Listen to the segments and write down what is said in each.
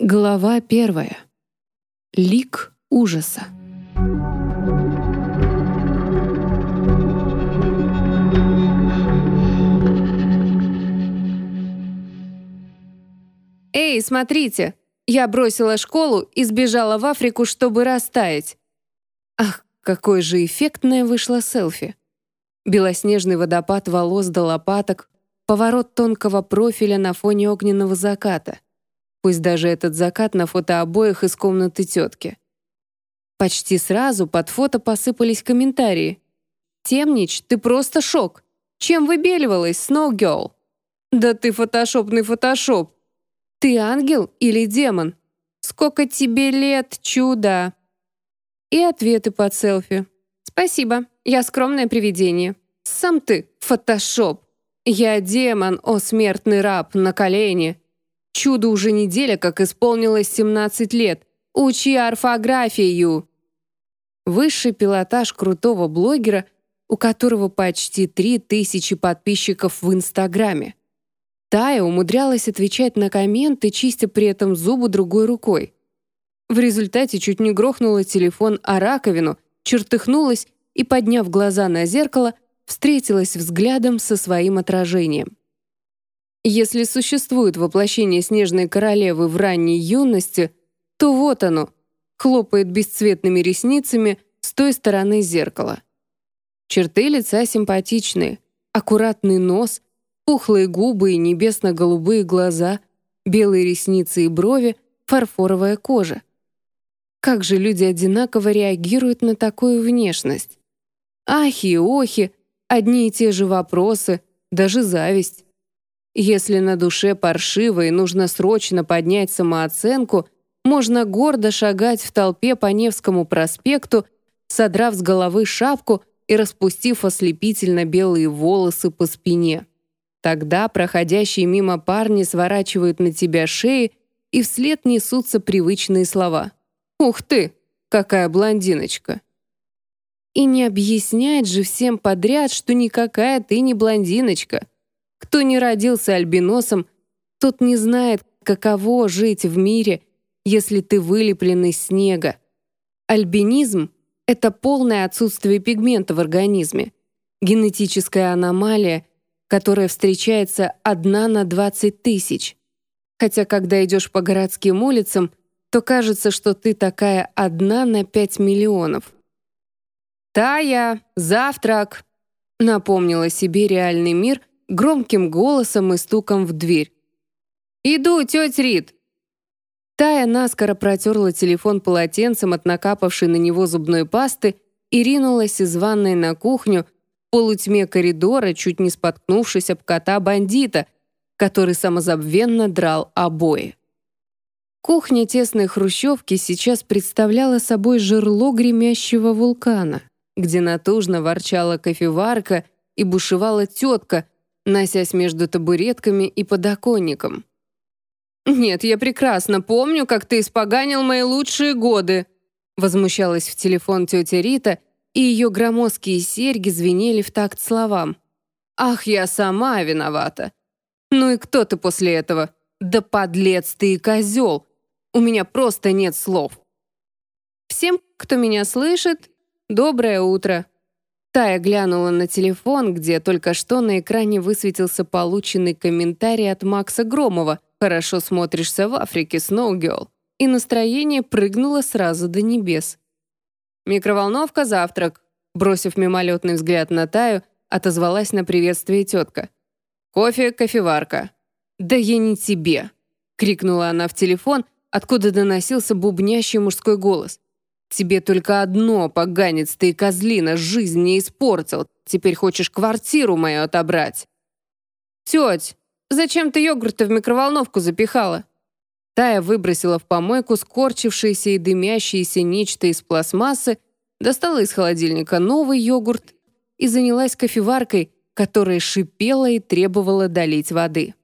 Глава первая. Лик ужаса. «Эй, смотрите! Я бросила школу и сбежала в Африку, чтобы растаять!» Ах, какое же эффектное вышло селфи! Белоснежный водопад волос до лопаток, поворот тонкого профиля на фоне огненного заката. Пусть даже этот закат на фотообоях из комнаты тетки. Почти сразу под фото посыпались комментарии. «Темнич, ты просто шок! Чем выбеливалась, Сноугелл?» «Да ты фотошопный фотошоп! Ты ангел или демон? Сколько тебе лет, чудо?» И ответы под селфи. «Спасибо, я скромное привидение. Сам ты фотошоп. Я демон, о смертный раб, на колени. Чудо уже неделя, как исполнилось 17 лет. Учи орфографию!» Высший пилотаж крутого блогера, у которого почти 3000 подписчиков в Инстаграме. Тая умудрялась отвечать на комменты, чистя при этом зубы другой рукой. В результате чуть не грохнула телефон о раковину, чертыхнулась и, подняв глаза на зеркало, встретилась взглядом со своим отражением. Если существует воплощение Снежной Королевы в ранней юности, то вот оно, хлопает бесцветными ресницами с той стороны зеркала. Черты лица симпатичные, аккуратный нос, пухлые губы и небесно-голубые глаза, белые ресницы и брови, фарфоровая кожа. Как же люди одинаково реагируют на такую внешность? Ахи и охи, Одни и те же вопросы, даже зависть. Если на душе паршиво и нужно срочно поднять самооценку, можно гордо шагать в толпе по Невскому проспекту, содрав с головы шапку и распустив ослепительно белые волосы по спине. Тогда проходящие мимо парни сворачивают на тебя шеи, и вслед несутся привычные слова. «Ух ты, какая блондиночка!» И не объяснять же всем подряд, что никакая ты не блондиночка. Кто не родился альбиносом, тот не знает, каково жить в мире, если ты вылеплен из снега. Альбинизм — это полное отсутствие пигмента в организме, генетическая аномалия, которая встречается одна на 20 тысяч. Хотя, когда идешь по городским улицам, то кажется, что ты такая одна на 5 миллионов. «Тая, завтрак!» Напомнила себе реальный мир громким голосом и стуком в дверь. «Иду, тетя Рит!» Тая наскоро протерла телефон полотенцем от накапавшей на него зубной пасты и ринулась из ванной на кухню в полутьме коридора, чуть не споткнувшись об кота-бандита, который самозабвенно драл обои. Кухня тесной хрущевки сейчас представляла собой жерло гремящего вулкана где натужно ворчала кофеварка и бушевала тетка, носясь между табуретками и подоконником. «Нет, я прекрасно помню, как ты испоганил мои лучшие годы», возмущалась в телефон тетя Рита, и ее громоздкие серьги звенели в такт словам. «Ах, я сама виновата! Ну и кто ты после этого? Да подлец ты и козел! У меня просто нет слов!» Всем, кто меня слышит, «Доброе утро!» Тая глянула на телефон, где только что на экране высветился полученный комментарий от Макса Громова «Хорошо смотришься в Африке, Сноугелл», и настроение прыгнуло сразу до небес. «Микроволновка, завтрак», бросив мимолетный взгляд на Таю, отозвалась на приветствие тетка. «Кофе, кофеварка». «Да я не тебе!» — крикнула она в телефон, откуда доносился бубнящий мужской голос. Тебе только одно, поганец ты козлина, жизнь не испортил. Теперь хочешь квартиру мою отобрать. Теть, зачем ты йогурты в микроволновку запихала? Тая выбросила в помойку скорчившееся и дымящееся нечто из пластмассы, достала из холодильника новый йогурт и занялась кофеваркой, которая шипела и требовала долить воды.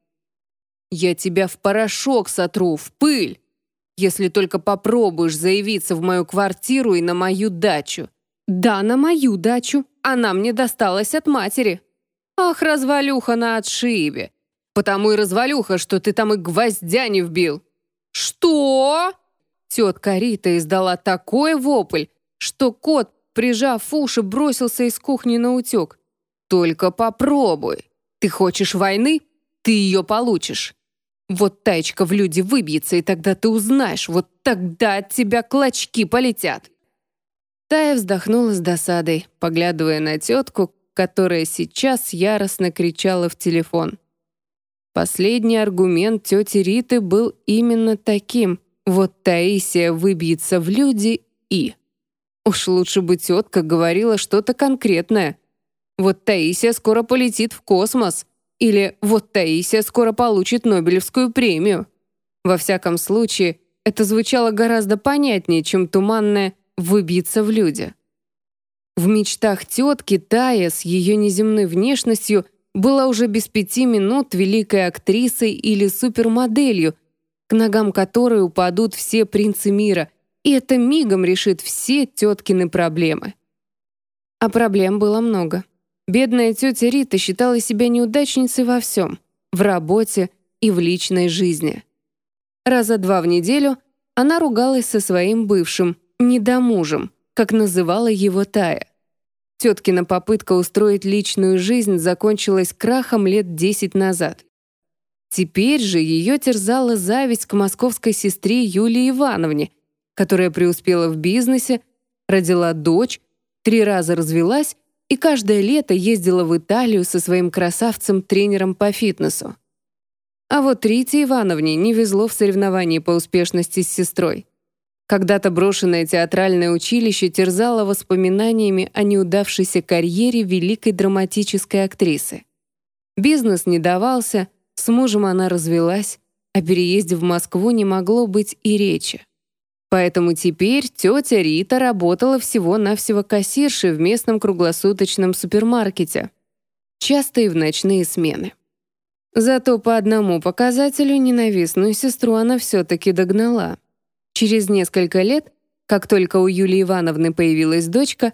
«Я тебя в порошок сотру, в пыль!» Если только попробуешь заявиться в мою квартиру и на мою дачу. Да, на мою дачу. Она мне досталась от матери. Ах, развалюха на отшибе. Потому и развалюха, что ты там и гвоздя не вбил. «Что?» Тетка Рита издала такой вопль, что кот, прижав уши, бросился из кухни на утек. «Только попробуй. Ты хочешь войны? Ты ее получишь. Вот таечка в люди выбьется, и тогда ты узнаешь, вот тогда от тебя клочки полетят». Тая вздохнула с досадой, поглядывая на тетку, которая сейчас яростно кричала в телефон. Последний аргумент тети Риты был именно таким. Вот Таисия выбьется в люди и... Уж лучше бы тетка говорила что-то конкретное. Вот Таисия скоро полетит в космос. Или вот Таисия скоро получит Нобелевскую премию. Во всяком случае, это звучало гораздо понятнее, чем туманное «выбиться в люди». В мечтах тетки Тая с ее неземной внешностью была уже без пяти минут великой актрисой или супермоделью, к ногам которой упадут все принцы мира, и это мигом решит все теткины проблемы. А проблем было много. Бедная тетя Рита считала себя неудачницей во всем — в работе и в личной жизни. Раза два в неделю она ругалась со своим бывшим, недомужем, как называла его Тая. Теткина попытка устроить личную жизнь закончилась крахом лет 10 назад. Теперь же ее терзала зависть к московской сестре Юлии Ивановне, которая преуспела в бизнесе, родила дочь, три раза развелась и каждое лето ездила в Италию со своим красавцем-тренером по фитнесу. А вот Рите Ивановне не везло в соревновании по успешности с сестрой. Когда-то брошенное театральное училище терзало воспоминаниями о неудавшейся карьере великой драматической актрисы. Бизнес не давался, с мужем она развелась, о переезде в Москву не могло быть и речи. Поэтому теперь тетя Рита работала всего-навсего кассиршей в местном круглосуточном супермаркете, часто и в ночные смены. Зато по одному показателю ненавистную сестру она все-таки догнала — Через несколько лет, как только у Юлии Ивановны появилась дочка,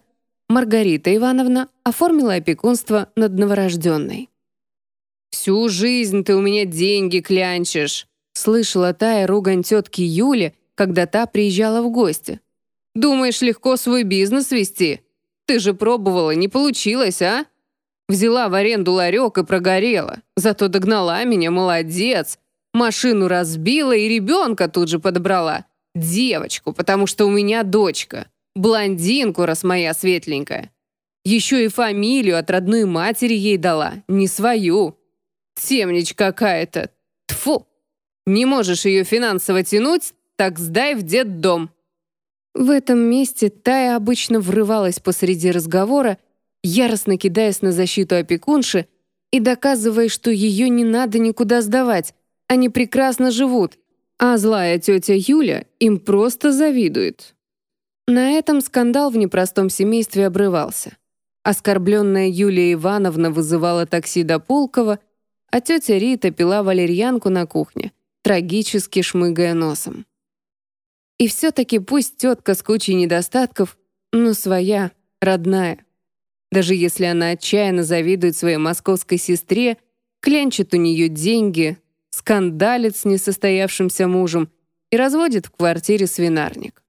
Маргарита Ивановна оформила опекунство над новорожденной. «Всю жизнь ты у меня деньги клянчишь», слышала Тая ругань тетки Юли, когда та приезжала в гости. «Думаешь, легко свой бизнес вести? Ты же пробовала, не получилось, а? Взяла в аренду ларек и прогорела. Зато догнала меня, молодец. Машину разбила и ребенка тут же подобрала. Девочку, потому что у меня дочка. Блондинку, раз моя светленькая. Еще и фамилию от родной матери ей дала, не свою. Темнич какая-то. Тфу. Не можешь ее финансово тянуть, так сдай в детдом. В этом месте Тая обычно врывалась посреди разговора, яростно кидаясь на защиту опекунши и доказывая, что ее не надо никуда сдавать, они прекрасно живут, а злая тетя Юля им просто завидует. На этом скандал в непростом семействе обрывался. Оскорбленная Юлия Ивановна вызывала такси до Пулкова, а тетя Рита пила валерьянку на кухне, трагически шмыгая носом. И все-таки пусть тетка с кучей недостатков, но своя, родная. Даже если она отчаянно завидует своей московской сестре, клянчит у нее деньги, скандалит с несостоявшимся мужем и разводит в квартире свинарник.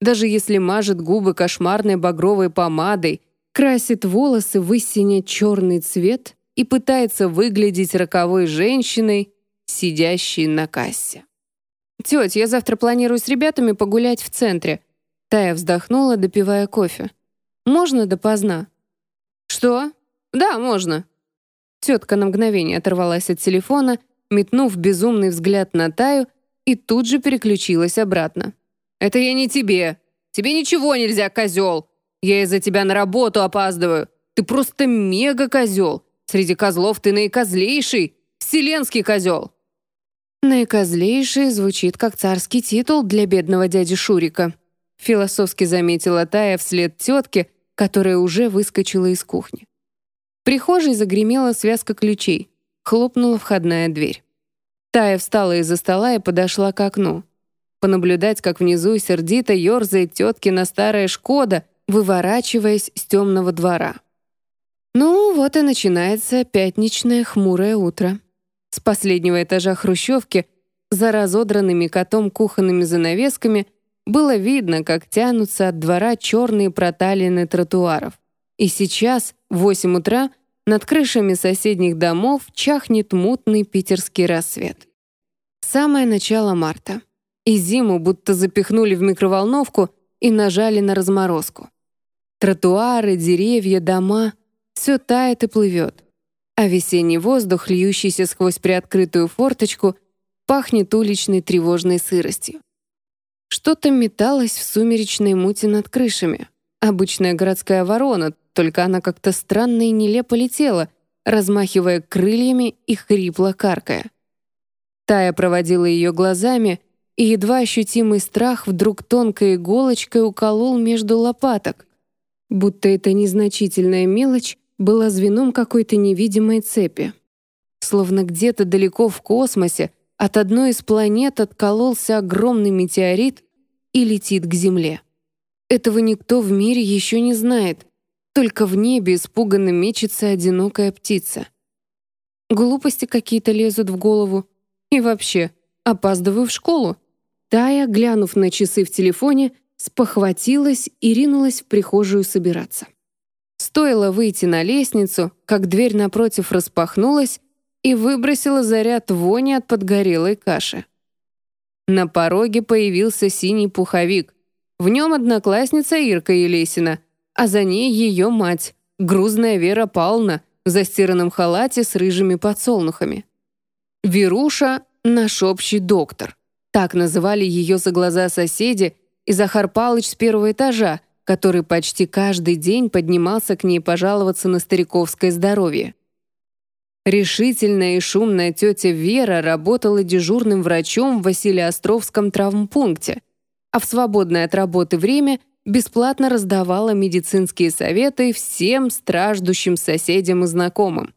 Даже если мажет губы кошмарной багровой помадой, красит волосы в истине черный цвет и пытается выглядеть роковой женщиной, сидящей на кассе. «Тетя, я завтра планирую с ребятами погулять в центре». Тая вздохнула, допивая кофе. «Можно допоздна?» «Что? Да, можно». Тетка на мгновение оторвалась от телефона метнув безумный взгляд на Таю, и тут же переключилась обратно. «Это я не тебе. Тебе ничего нельзя, козел. Я из-за тебя на работу опаздываю. Ты просто мега-козел. Среди козлов ты наикозлейший, вселенский козел». «Наикозлейший» звучит как царский титул для бедного дяди Шурика, философски заметила Тая вслед тетке, которая уже выскочила из кухни. В прихожей загремела связка ключей. Хлопнула входная дверь. Тая встала из-за стола и подошла к окну. Понаблюдать, как внизу сердито ерзает теткина старая «Шкода», выворачиваясь с темного двора. Ну, вот и начинается пятничное хмурое утро. С последнего этажа хрущевки за разодранными котом кухонными занавесками было видно, как тянутся от двора черные проталины тротуаров. И сейчас, в 8 утра, над крышами соседних домов чахнет мутный питерский рассвет. Самое начало марта. И зиму будто запихнули в микроволновку и нажали на разморозку. Тротуары, деревья, дома — все тает и плывет. А весенний воздух, льющийся сквозь приоткрытую форточку, пахнет уличной тревожной сыростью. Что-то металось в сумеречной мути над крышами. Обычная городская ворона, только она как-то странно и нелепо летела, размахивая крыльями и хрипло каркая. Тая проводила ее глазами, и едва ощутимый страх вдруг тонкой иголочкой уколол между лопаток, будто эта незначительная мелочь была звеном какой-то невидимой цепи. Словно где-то далеко в космосе от одной из планет откололся огромный метеорит и летит к Земле. Этого никто в мире еще не знает, только в небе испуганно мечется одинокая птица. Глупости какие-то лезут в голову. И вообще, опаздываю в школу. Тая, глянув на часы в телефоне, спохватилась и ринулась в прихожую собираться. Стоило выйти на лестницу, как дверь напротив распахнулась и выбросила заряд вони от подгорелой каши. На пороге появился синий пуховик. В нем одноклассница Ирка Елесина, а за ней ее мать, грузная Вера Павловна, в застиранном халате с рыжими подсолнухами. Веруша — наш общий доктор. Так называли ее за глаза соседи и Захар Палыч с первого этажа, который почти каждый день поднимался к ней пожаловаться на стариковское здоровье. Решительная и шумная тетя Вера работала дежурным врачом в Василиостровском травмпункте, а в свободное от работы время бесплатно раздавала медицинские советы всем страждущим соседям и знакомым.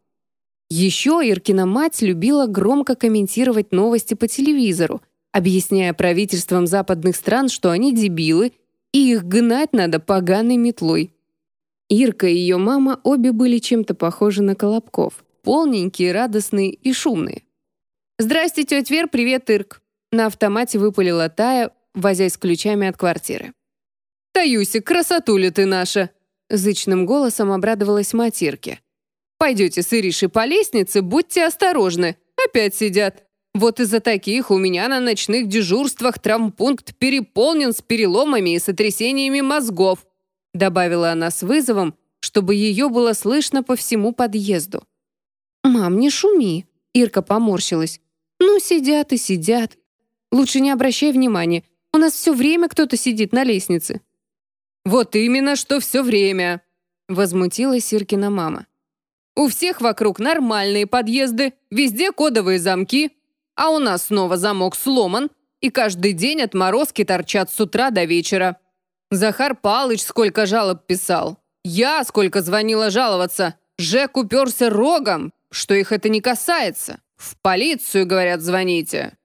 Еще Иркина мать любила громко комментировать новости по телевизору, объясняя правительствам западных стран, что они дебилы, и их гнать надо поганой метлой. Ирка и ее мама обе были чем-то похожи на Колобков полненькие, радостные и шумные. «Здрасте, тетя Вер, привет, Ирк!» На автомате выпалила Тая, возясь ключами от квартиры. «Таюсик, красотуля ты наша!» Зычным голосом обрадовалась мать Ирки. «Пойдете с Иришей по лестнице, будьте осторожны, опять сидят. Вот из-за таких у меня на ночных дежурствах травмпункт переполнен с переломами и сотрясениями мозгов», добавила она с вызовом, чтобы ее было слышно по всему подъезду. «Мам, не шуми!» Ирка поморщилась. «Ну, сидят и сидят. Лучше не обращай внимания. У нас все время кто-то сидит на лестнице». «Вот именно, что все время!» Возмутилась Иркина мама. «У всех вокруг нормальные подъезды, везде кодовые замки, а у нас снова замок сломан, и каждый день отморозки торчат с утра до вечера. Захар Палыч сколько жалоб писал. Я сколько звонила жаловаться. Жек уперся рогом, что их это не касается. В полицию, говорят, звоните».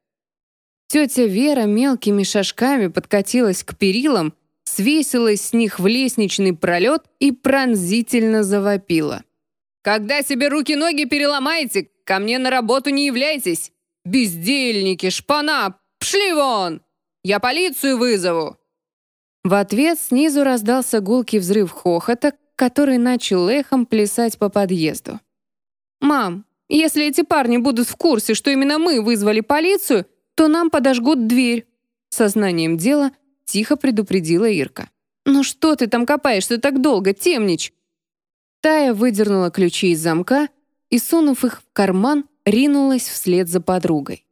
Тетя Вера мелкими шажками подкатилась к перилам, свесилась с них в лестничный пролет и пронзительно завопила. «Когда себе руки-ноги переломаете, ко мне на работу не являйтесь! Бездельники, шпана, пшли вон! Я полицию вызову!» В ответ снизу раздался гулкий взрыв хохота, который начал эхом плясать по подъезду. «Мам, если эти парни будут в курсе, что именно мы вызвали полицию, то нам подожгут дверь». Сознанием дела тихо предупредила Ирка. «Ну что ты там копаешься так долго, темнич?» Тая выдернула ключи из замка и, сунув их в карман, ринулась вслед за подругой.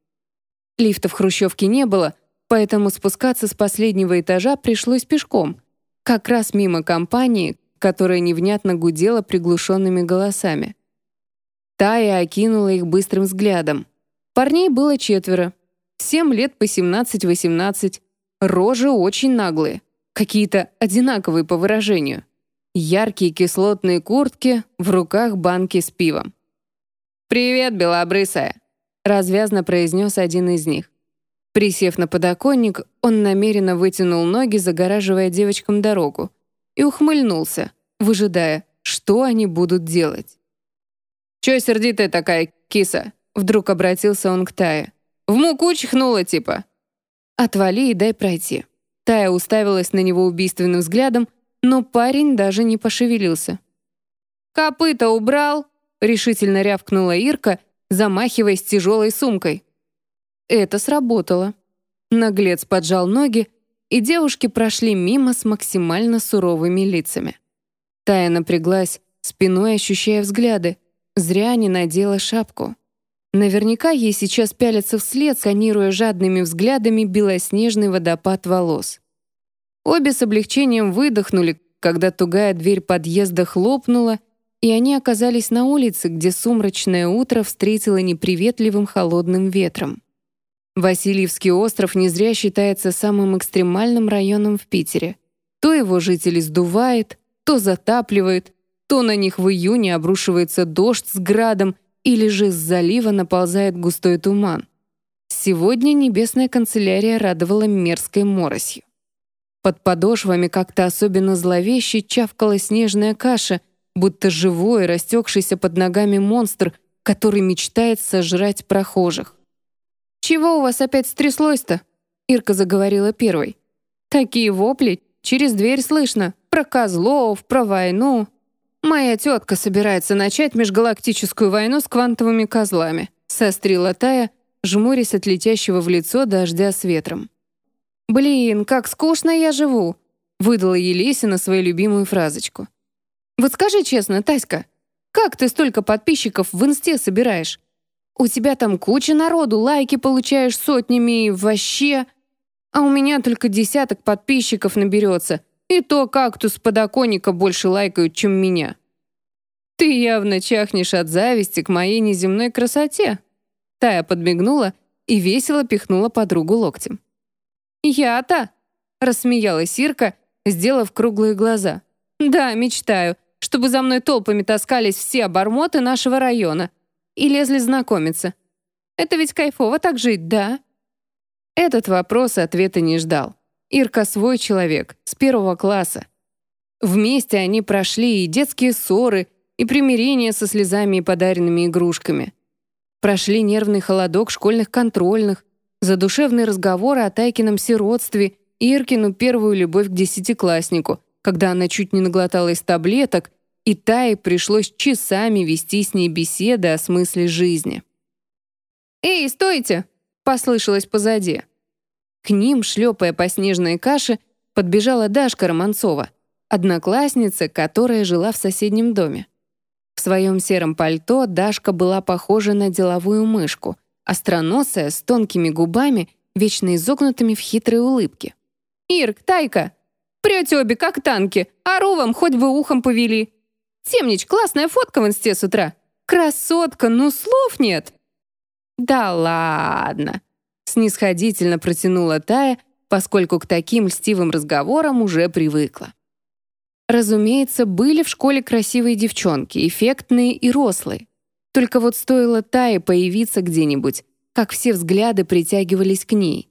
Лифта в хрущевке не было, поэтому спускаться с последнего этажа пришлось пешком, как раз мимо компании, которая невнятно гудела приглушенными голосами. Тая окинула их быстрым взглядом. Парней было четверо. Семь лет по 17-18. Рожи очень наглые. Какие-то одинаковые по выражению. Яркие кислотные куртки, в руках банки с пивом. «Привет, белобрысая!» — развязно произнес один из них. Присев на подоконник, он намеренно вытянул ноги, загораживая девочкам дорогу, и ухмыльнулся, выжидая, что они будут делать. «Чё сердитая такая, киса?» Вдруг обратился он к Тае. В муку чихнула типа». «Отвали и дай пройти». Тая уставилась на него убийственным взглядом, но парень даже не пошевелился. «Копыта убрал!» — решительно рявкнула Ирка, замахиваясь тяжелой сумкой. Это сработало. Наглец поджал ноги, и девушки прошли мимо с максимально суровыми лицами. Тая напряглась, спиной ощущая взгляды. Зря не надела шапку. Наверняка ей сейчас пялятся вслед, сканируя жадными взглядами белоснежный водопад волос. Обе с облегчением выдохнули, когда тугая дверь подъезда хлопнула, и они оказались на улице, где сумрачное утро встретило неприветливым холодным ветром. Васильевский остров не зря считается самым экстремальным районом в Питере. То его жители сдувает, то затапливает, то на них в июне обрушивается дождь с градом или же с залива наползает густой туман. Сегодня небесная канцелярия радовала мерзкой моросью. Под подошвами как-то особенно зловеще чавкала снежная каша, будто живой, растекшийся под ногами монстр, который мечтает сожрать прохожих. «Чего у вас опять стряслось-то?» Ирка заговорила первой. «Такие вопли через дверь слышно. Про козлов, про войну. Моя тетка собирается начать межгалактическую войну с квантовыми козлами», сострила Тая, жмурясь от летящего в лицо дождя с ветром. «Блин, как скучно я живу!» выдала Елесина свою любимую фразочку. «Вот скажи честно, Таська, как ты столько подписчиков в инсте собираешь? У тебя там куча народу, лайки получаешь сотнями и вообще... А у меня только десяток подписчиков наберется, и то кактус подоконника больше лайкают, чем меня. Ты явно чахнешь от зависти к моей неземной красоте. Тая подмигнула и весело пихнула подругу локтем. «Я-то?» — рассмеялась Ирка, сделав круглые глаза. «Да, мечтаю, чтобы за мной толпами таскались все обормоты нашего района и лезли знакомиться. Это ведь кайфово так жить, да?» Этот вопрос ответа не ждал. Ирка свой человек, с первого класса. Вместе они прошли и детские ссоры, и примирение со слезами и подаренными игрушками. Прошли нервный холодок школьных контрольных, задушевные разговоры о Тайкином сиротстве, Иркину первую любовь к десятикласснику, когда она чуть не наглоталась таблеток и Тае пришлось часами вести с ней беседы о смысле жизни. «Эй, стойте!» — послышалось позади. К ним, шлепая по снежной каше, подбежала Дашка Романцова, одноклассница, которая жила в соседнем доме. В своем сером пальто Дашка была похожа на деловую мышку, остроносая, с тонкими губами, вечно изогнутыми в хитрой улыбке. «Ирк, Тайка! Прете обе, как танки, ору вам, хоть бы ухом повели!» Темнич, классная фотка в инсте с утра. Красотка, ну слов нет. Да ладно. Снисходительно протянула Тая, поскольку к таким льстивым разговорам уже привыкла. Разумеется, были в школе красивые девчонки, эффектные и рослые. Только вот стоило Тае появиться где-нибудь, как все взгляды притягивались к ней.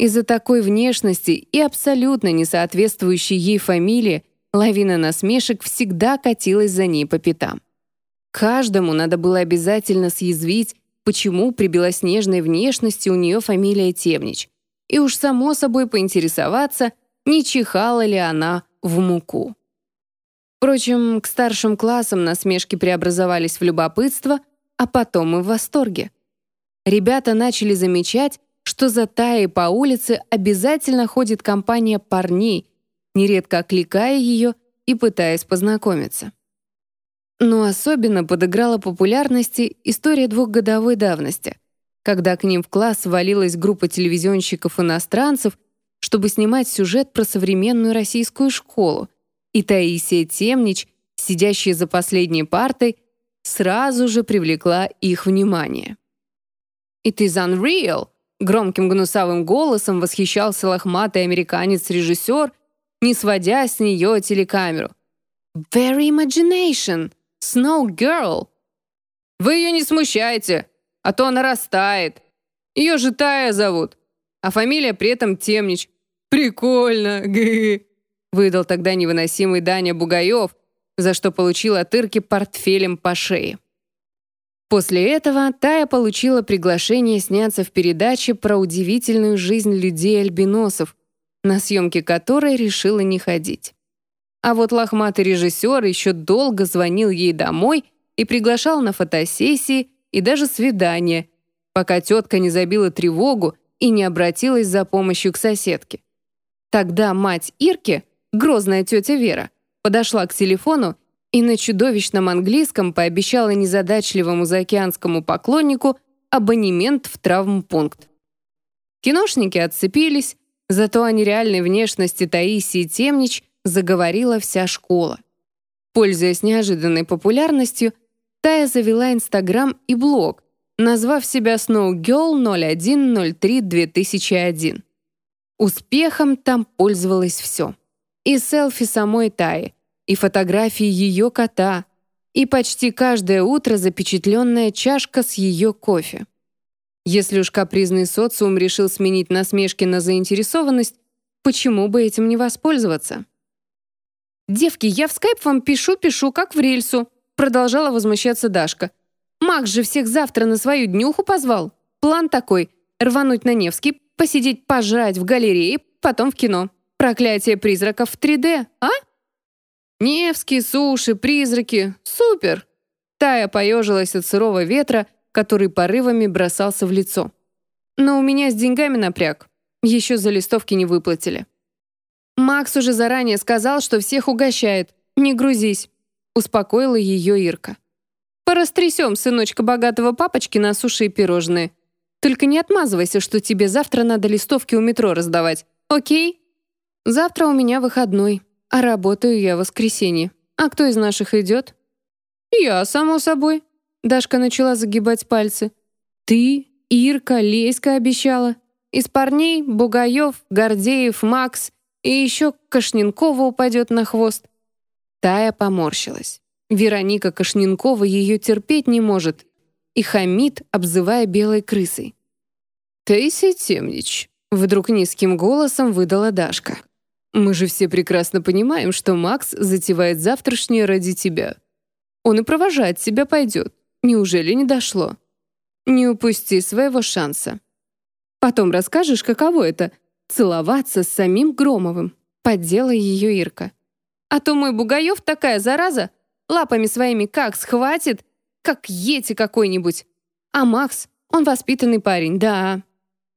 Из-за такой внешности и абсолютно не соответствующей ей фамилии Лавина насмешек всегда катилась за ней по пятам. Каждому надо было обязательно съязвить, почему при белоснежной внешности у нее фамилия Темнич, и уж само собой поинтересоваться, не чихала ли она в муку. Впрочем, к старшим классам насмешки преобразовались в любопытство, а потом и в восторге. Ребята начали замечать, что за Таей по улице обязательно ходит компания парней, нередко окликая ее и пытаясь познакомиться. Но особенно подыграла популярности история двухгодовой давности, когда к ним в класс валилась группа телевизионщиков-иностранцев, чтобы снимать сюжет про современную российскую школу, и Таисия Темнич, сидящая за последней партой, сразу же привлекла их внимание. «It is unreal!» Громким гнусавым голосом восхищался лохматый американец-режиссер, не сводя с нее телекамеру. «Very imagination! Snow Girl!» «Вы ее не смущайте, а то она растает. Ее же Тая зовут, а фамилия при этом Темнич. Прикольно, выдал тогда невыносимый Даня Бугаев, за что получил от Ирки портфелем по шее. После этого Тая получила приглашение сняться в передаче про удивительную жизнь людей-альбиносов, на съемки которой решила не ходить. А вот лохматый режиссер еще долго звонил ей домой и приглашал на фотосессии и даже свидания, пока тетка не забила тревогу и не обратилась за помощью к соседке. Тогда мать Ирки, грозная тетя Вера, подошла к телефону и на чудовищном английском пообещала незадачливому заокеанскому поклоннику абонемент в травмпункт. Киношники отцепились, зато о нереальной внешности Таисии Темнич заговорила вся школа. Пользуясь неожиданной популярностью, Тая завела Инстаграм и блог, назвав себя Snowgirl 0103-2001. Успехом там пользовалось все. И селфи самой Таи, и фотографии ее кота, и почти каждое утро запечатленная чашка с ее кофе. Если уж капризный социум решил сменить насмешки на заинтересованность, почему бы этим не воспользоваться? «Девки, я в скайп вам пишу-пишу, как в рельсу», продолжала возмущаться Дашка. «Макс же всех завтра на свою днюху позвал. План такой — рвануть на Невский, посидеть пожрать в галерее, потом в кино. Проклятие призраков в 3D, а?» «Невский, суши, призраки. Супер!» Тая поежилась от сырого ветра, который порывами бросался в лицо. «Но у меня с деньгами напряг. Еще за листовки не выплатили». «Макс уже заранее сказал, что всех угощает. Не грузись», — успокоила ее Ирка. «Порастрясем сыночка богатого папочки на суши и пирожные. Только не отмазывайся, что тебе завтра надо листовки у метро раздавать. Окей? Завтра у меня выходной, а работаю я в воскресенье. А кто из наших идет?» «Я, само собой». Дашка начала загибать пальцы. «Ты, Ирка, Леська обещала. Из парней Бугаев, Гордеев, Макс — и еще Кашненкова упадет на хвост. Тая поморщилась. Вероника Кашненкова ее терпеть не может и хамит, обзывая белой крысой. «Таисия Темнич», — вдруг низким голосом выдала Дашка. «Мы же все прекрасно понимаем, что Макс затевает завтрашнее ради тебя. Он и провожать тебя пойдет. Неужели не дошло? Не упусти своего шанса. Потом расскажешь, каково это целоваться с самим Громовым. Поддела ее Ирка. А то мой Бугаев такая зараза, лапами своими как схватит, как ети какой-нибудь. А Макс, он воспитанный парень, да.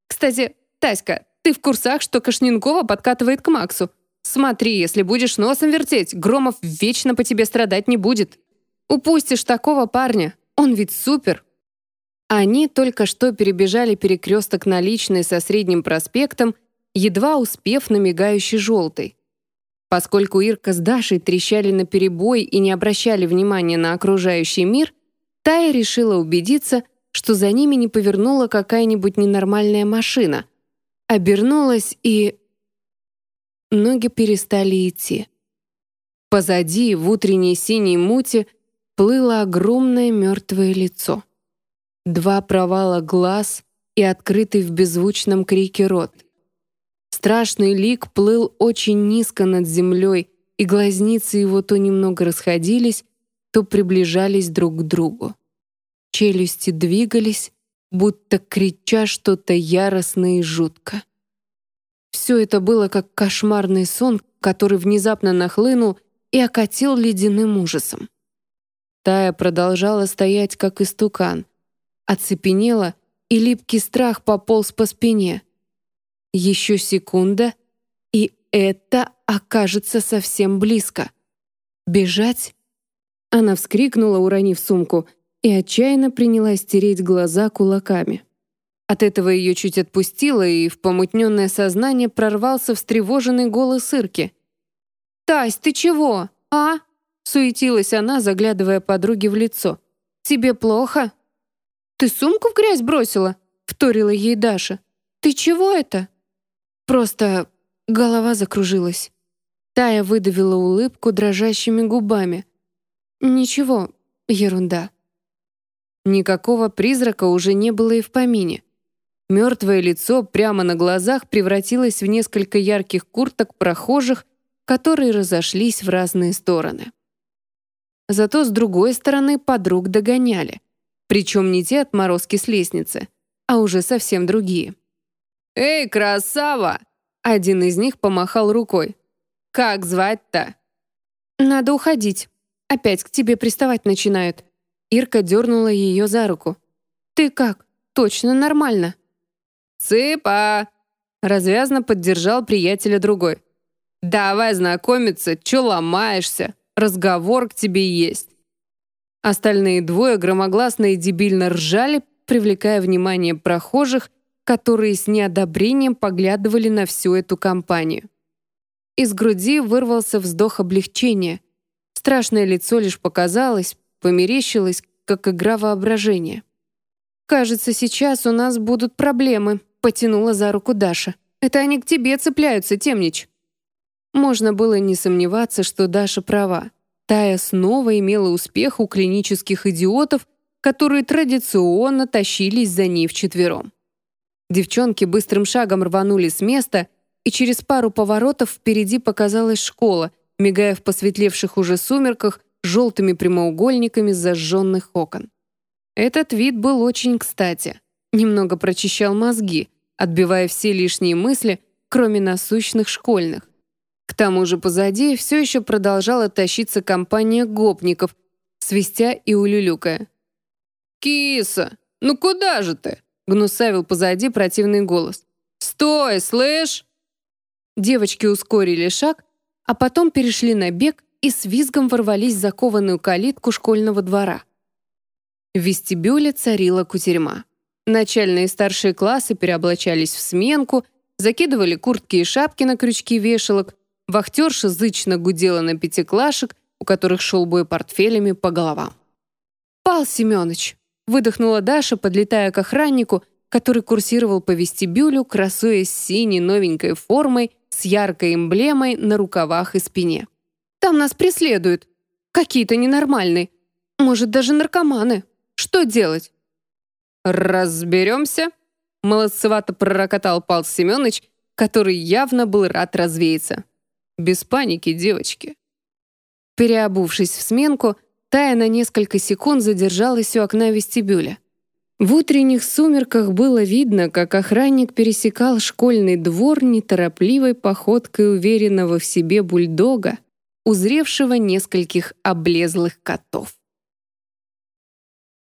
Кстати, Таська, ты в курсах, что Кашненкова подкатывает к Максу? Смотри, если будешь носом вертеть, Громов вечно по тебе страдать не будет. Упустишь такого парня, он ведь супер. Они только что перебежали перекресток наличной со Средним проспектом едва успев на мигающий желтый. Поскольку Ирка с Дашей трещали на перебой и не обращали внимания на окружающий мир, Тая решила убедиться, что за ними не повернула какая-нибудь ненормальная машина. Обернулась и... Ноги перестали идти. Позади, в утренней синей муте, плыло огромное мертвое лицо. Два провала глаз и открытый в беззвучном крике рот. Страшный лик плыл очень низко над землей, и глазницы его то немного расходились, то приближались друг к другу. Челюсти двигались, будто крича что-то яростно и жутко. Все это было как кошмарный сон, который внезапно нахлынул и окатил ледяным ужасом. Тая продолжала стоять, как истукан. Оцепенела, и липкий страх пополз по спине — еще секунда, и это окажется совсем близко. Бежать? Она вскрикнула, уронив сумку, и отчаянно принялась стереть глаза кулаками. От этого ее чуть отпустило, и в помутненное сознание прорвался встревоженный голос Ирки. «Тась, ты чего, а?» — суетилась она, заглядывая подруге в лицо. «Тебе плохо?» «Ты сумку в грязь бросила?» — вторила ей Даша. «Ты чего это?» Просто голова закружилась. Тая выдавила улыбку дрожащими губами. Ничего, ерунда. Никакого призрака уже не было и в помине. Мертвое лицо прямо на глазах превратилось в несколько ярких курток прохожих, которые разошлись в разные стороны. Зато с другой стороны подруг догоняли. Причем не те отморозки с лестницы, а уже совсем другие. «Эй, красава!» Один из них помахал рукой. «Как звать-то?» «Надо уходить. Опять к тебе приставать начинают». Ирка дернула ее за руку. «Ты как? Точно нормально?» «Цыпа!» Развязно поддержал приятеля другой. «Давай знакомиться, чё ломаешься? Разговор к тебе есть». Остальные двое громогласно и дебильно ржали, привлекая внимание прохожих, которые с неодобрением поглядывали на всю эту компанию. Из груди вырвался вздох облегчения. Страшное лицо лишь показалось, померещилось, как игра воображения. «Кажется, сейчас у нас будут проблемы», — потянула за руку Даша. «Это они к тебе цепляются, темнич». Можно было не сомневаться, что Даша права. Тая снова имела успех у клинических идиотов, которые традиционно тащились за ней вчетвером. Девчонки быстрым шагом рванули с места, и через пару поворотов впереди показалась школа, мигая в посветлевших уже сумерках желтыми прямоугольниками зажженных окон. Этот вид был очень кстати. Немного прочищал мозги, отбивая все лишние мысли, кроме насущных школьных. К тому же позади все еще продолжала тащиться компания гопников, свистя и улюлюкая. «Киса, ну куда же ты?» — гнусавил позади противный голос. «Стой, слышь!» Девочки ускорили шаг, а потом перешли на бег и с визгом ворвались в закованную калитку школьного двора. В вестибюле царила кутерьма. Начальные и старшие классы переоблачались в сменку, закидывали куртки и шапки на крючки вешалок, Вахтерша зычно гудела на пятиклашек, у которых шел бой портфелями по головам. «Пал Семёныч!» — выдохнула Даша, подлетая к охраннику, который курсировал по вестибюлю, красуясь синей новенькой формой с яркой эмблемой на рукавах и спине. «Там нас преследуют. Какие-то ненормальные. Может, даже наркоманы. Что делать?» «Разберемся», — молодцевато пророкотал Пал Семёныч, который явно был рад развеяться. Без паники, девочки». Переобувшись в сменку, Тая на несколько секунд задержалась у окна вестибюля. В утренних сумерках было видно, как охранник пересекал школьный двор неторопливой походкой уверенного в себе бульдога, узревшего нескольких облезлых котов.